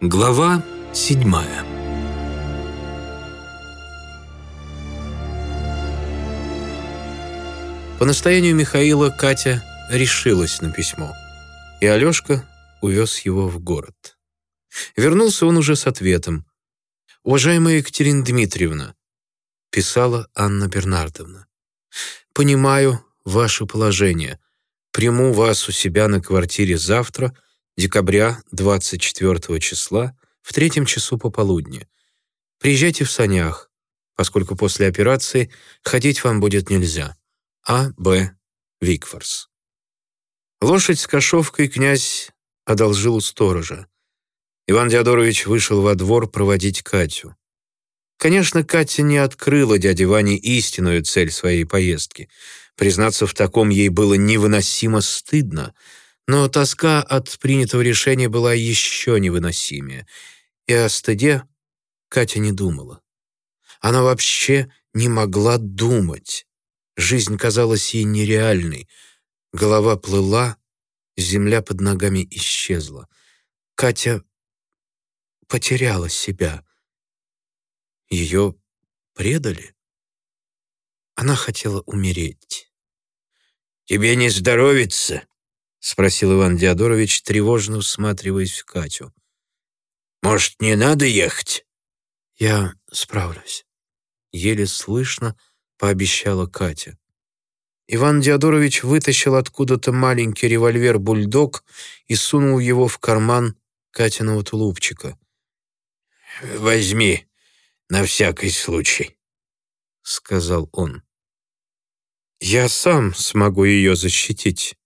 Глава седьмая По настоянию Михаила Катя решилась на письмо, и Алешка увез его в город. Вернулся он уже с ответом. «Уважаемая Екатерина Дмитриевна», — писала Анна Бернардовна, «понимаю ваше положение. Приму вас у себя на квартире завтра — декабря 24 числа в третьем часу пополудни. Приезжайте в санях, поскольку после операции ходить вам будет нельзя. А. Б. Викфорс. Лошадь с кошовкой князь одолжил у сторожа. Иван Диадорович вышел во двор проводить Катю. Конечно, Катя не открыла дяде Ване истинную цель своей поездки. Признаться в таком ей было невыносимо стыдно — но тоска от принятого решения была еще невыносимее, и о стыде Катя не думала. Она вообще не могла думать. Жизнь казалась ей нереальной. Голова плыла, земля под ногами исчезла. Катя потеряла себя. Ее предали. Она хотела умереть. «Тебе не здоровится?» — спросил Иван Диадорович, тревожно всматриваясь в Катю. «Может, не надо ехать?» «Я справлюсь», — еле слышно пообещала Катя. Иван Диадорович вытащил откуда-то маленький револьвер-бульдог и сунул его в карман Катиного тулупчика. «Возьми, на всякий случай», — сказал он. «Я сам смогу ее защитить»,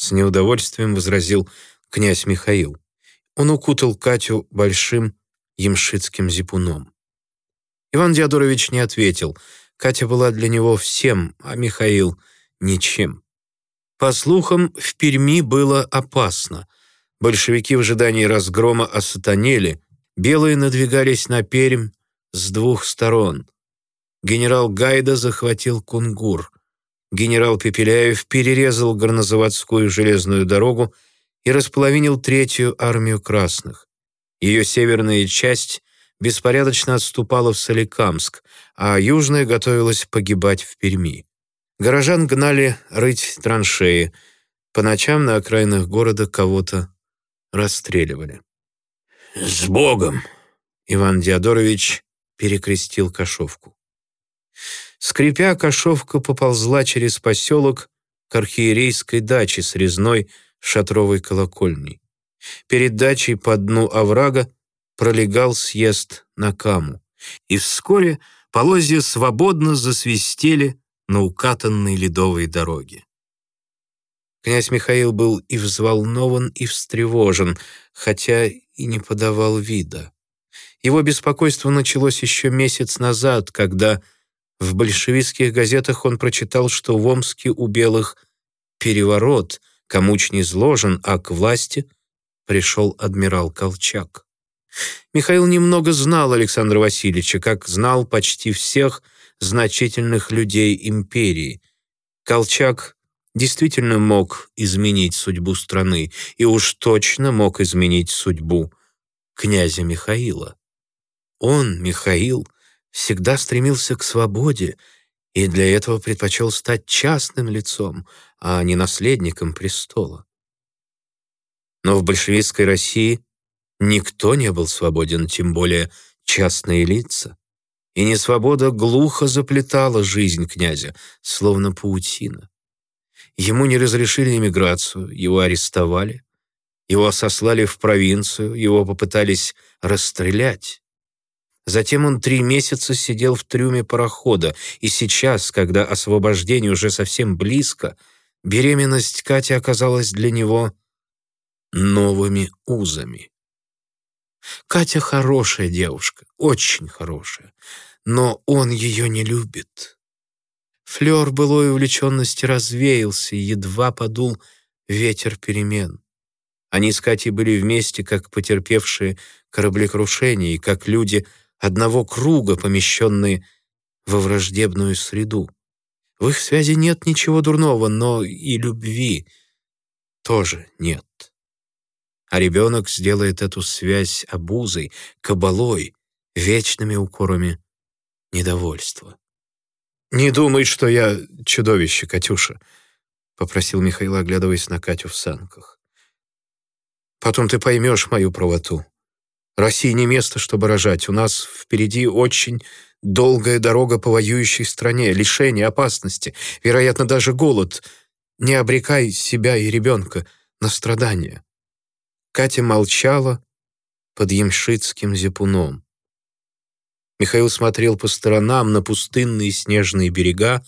с неудовольствием возразил князь Михаил. Он укутал Катю большим ямшитским зипуном. Иван Диадорович не ответил. Катя была для него всем, а Михаил — ничем. По слухам, в Перми было опасно. Большевики в ожидании разгрома осатанели, белые надвигались на Пермь с двух сторон. Генерал Гайда захватил Кунгур генерал Пепеляев перерезал горнозаводскую железную дорогу и располовинил третью армию красных. Ее северная часть беспорядочно отступала в Соликамск, а южная готовилась погибать в Перми. Горожан гнали рыть траншеи. По ночам на окраинах города кого-то расстреливали. «С Богом!» Иван Диадорович перекрестил Кашовку. Скрипя, кошовка поползла через поселок к архиерейской даче с резной шатровой колокольней. Перед дачей по дну оврага пролегал съезд на каму, и вскоре полозья свободно засвистели на укатанной ледовой дороге. Князь Михаил был и взволнован, и встревожен, хотя и не подавал вида. Его беспокойство началось еще месяц назад, когда в большевистских газетах он прочитал, что в Омске у белых переворот, комуч не изложен, а к власти пришел адмирал Колчак. Михаил немного знал Александра Васильевича, как знал почти всех значительных людей империи. Колчак действительно мог изменить судьбу страны и уж точно мог изменить судьбу князя Михаила. Он, Михаил, всегда стремился к свободе и для этого предпочел стать частным лицом, а не наследником престола. Но в большевистской России никто не был свободен, тем более частные лица. И несвобода глухо заплетала жизнь князя, словно паутина. Ему не разрешили эмиграцию, его арестовали, его сослали в провинцию, его попытались расстрелять. Затем он три месяца сидел в трюме парохода, и сейчас, когда освобождение уже совсем близко, беременность Кати оказалась для него новыми узами. Катя хорошая девушка, очень хорошая, но он ее не любит. Флёр былой увлеченности развеялся, едва подул ветер перемен. Они с Катей были вместе, как потерпевшие кораблекрушение, и как люди — одного круга, помещенные во враждебную среду. В их связи нет ничего дурного, но и любви тоже нет. а ребенок сделает эту связь обузой, кабалой, вечными укорами недовольства. «Не думай, что я чудовище, Катюша», — попросил Михаил, оглядываясь на Катю в санках. «Потом ты поймешь мою правоту. России не место, чтобы рожать. У нас впереди очень долгая дорога по воюющей стране, лишение, опасности, вероятно, даже голод. Не обрекай себя и ребенка на страдания». Катя молчала под ямшитским зипуном. Михаил смотрел по сторонам на пустынные снежные берега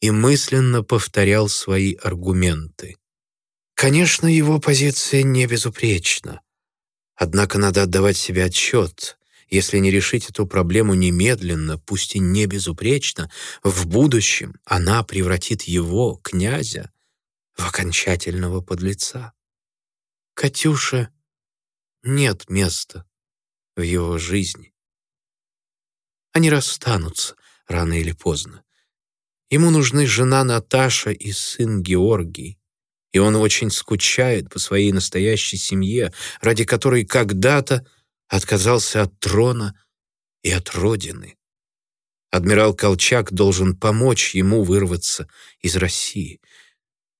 и мысленно повторял свои аргументы. Конечно, его позиция не безупречна. Однако надо отдавать себе отчет. Если не решить эту проблему немедленно, пусть и не безупречно, в будущем она превратит его, князя, в окончательного подлеца. Катюша нет места в его жизни. Они расстанутся рано или поздно. Ему нужны жена Наташа и сын Георгий, и он очень скучает по своей настоящей семье, ради которой когда-то отказался от трона и от родины. Адмирал Колчак должен помочь ему вырваться из России.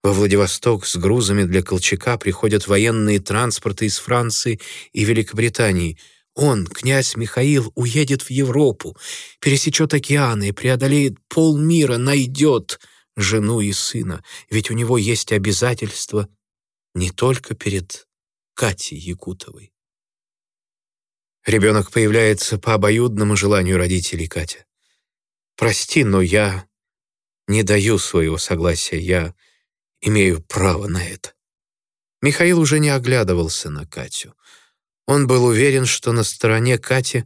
Во Владивосток с грузами для Колчака приходят военные транспорты из Франции и Великобритании. Он, князь Михаил, уедет в Европу, пересечет океаны, преодолеет полмира, найдет жену и сына, ведь у него есть обязательства не только перед Катей Якутовой. Ребенок появляется по обоюдному желанию родителей Катя. «Прости, но я не даю своего согласия, я имею право на это». Михаил уже не оглядывался на Катю. Он был уверен, что на стороне Кати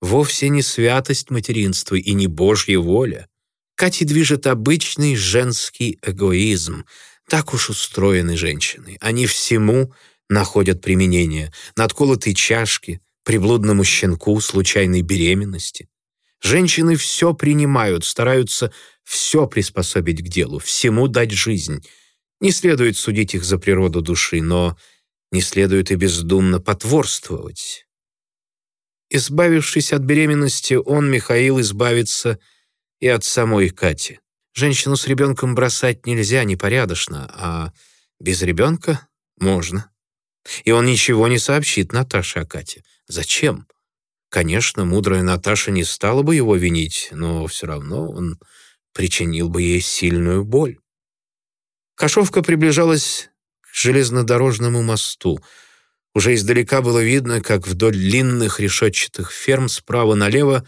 вовсе не святость материнства и не Божья воля. Кати движет обычный женский эгоизм. Так уж устроены женщины. Они всему находят применение. Надколотой чашки, приблудному щенку, случайной беременности. Женщины все принимают, стараются все приспособить к делу, всему дать жизнь — не следует судить их за природу души, но не следует и бездумно потворствовать. Избавившись от беременности, он, Михаил, избавится и от самой Кати. Женщину с ребенком бросать нельзя, непорядочно, а без ребенка можно. И он ничего не сообщит Наташе о Кате. Зачем? Конечно, мудрая Наташа не стала бы его винить, но все равно он причинил бы ей сильную боль. Кашовка приближалась к железнодорожному мосту. Уже издалека было видно, как вдоль длинных решетчатых ферм справа налево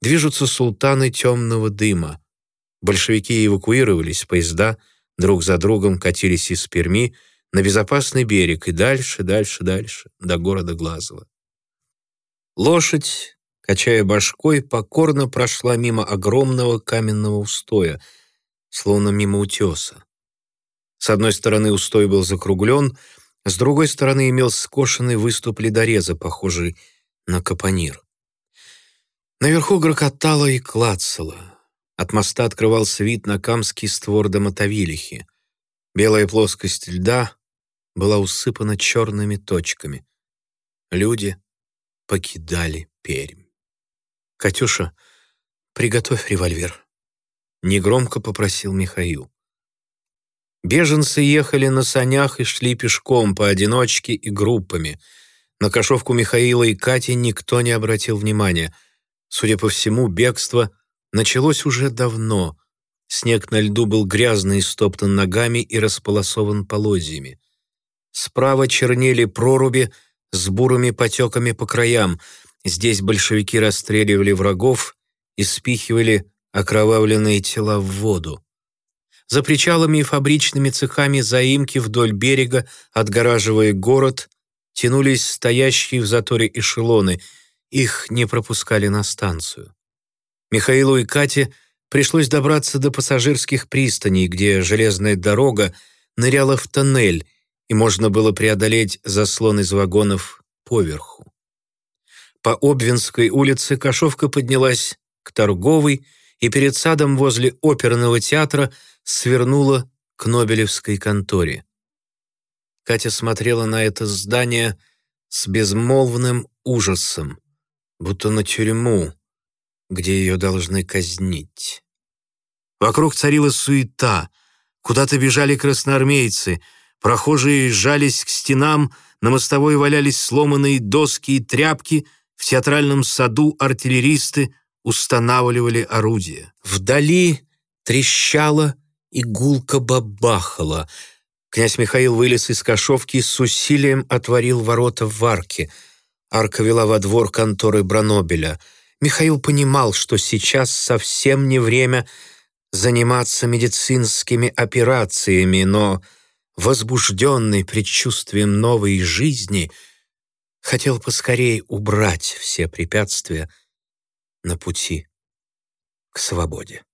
движутся султаны темного дыма. Большевики эвакуировались, поезда друг за другом катились из Перми на безопасный берег и дальше, дальше, дальше, до города Глазово. Лошадь, качая башкой, покорно прошла мимо огромного каменного устоя, словно мимо утеса. С одной стороны устой был закруглен, с другой стороны имел скошенный выступ ледореза, похожий на капонир. Наверху грохотало и клацало. От моста открывался вид на камский створ до Мотовилихи. Белая плоскость льда была усыпана черными точками. Люди покидали Пермь. «Катюша, приготовь револьвер», — негромко попросил Михаил. Беженцы ехали на санях и шли пешком поодиночке и группами. На кошовку Михаила и Кати никто не обратил внимания. Судя по всему, бегство началось уже давно. Снег на льду был грязный, стоптан ногами и располосован полозьями. Справа чернели проруби с бурыми потеками по краям. Здесь большевики расстреливали врагов и спихивали окровавленные тела в воду. За причалами и фабричными цехами заимки вдоль берега, отгораживая город, тянулись стоящие в заторе эшелоны. Их не пропускали на станцию. Михаилу и Кате пришлось добраться до пассажирских пристаней, где железная дорога ныряла в тоннель, и можно было преодолеть заслон из вагонов поверху. По Обвинской улице Кашовка поднялась к торговой, и перед садом возле оперного театра свернула к Нобелевской конторе. Катя смотрела на это здание с безмолвным ужасом, будто на тюрьму, где ее должны казнить. Вокруг царила суета, куда-то бежали красноармейцы, прохожие сжались к стенам, на мостовой валялись сломанные доски и тряпки, в театральном саду артиллеристы устанавливали орудия. Вдали трещало и гулко бабахало — Князь Михаил вылез из кошовки и с усилием отворил ворота в арке. Арка вела во двор конторы Бранобеля. Михаил понимал, что сейчас совсем не время заниматься медицинскими операциями, но, возбужденный предчувствием новой жизни, хотел поскорее убрать все препятствия на пути к свободе.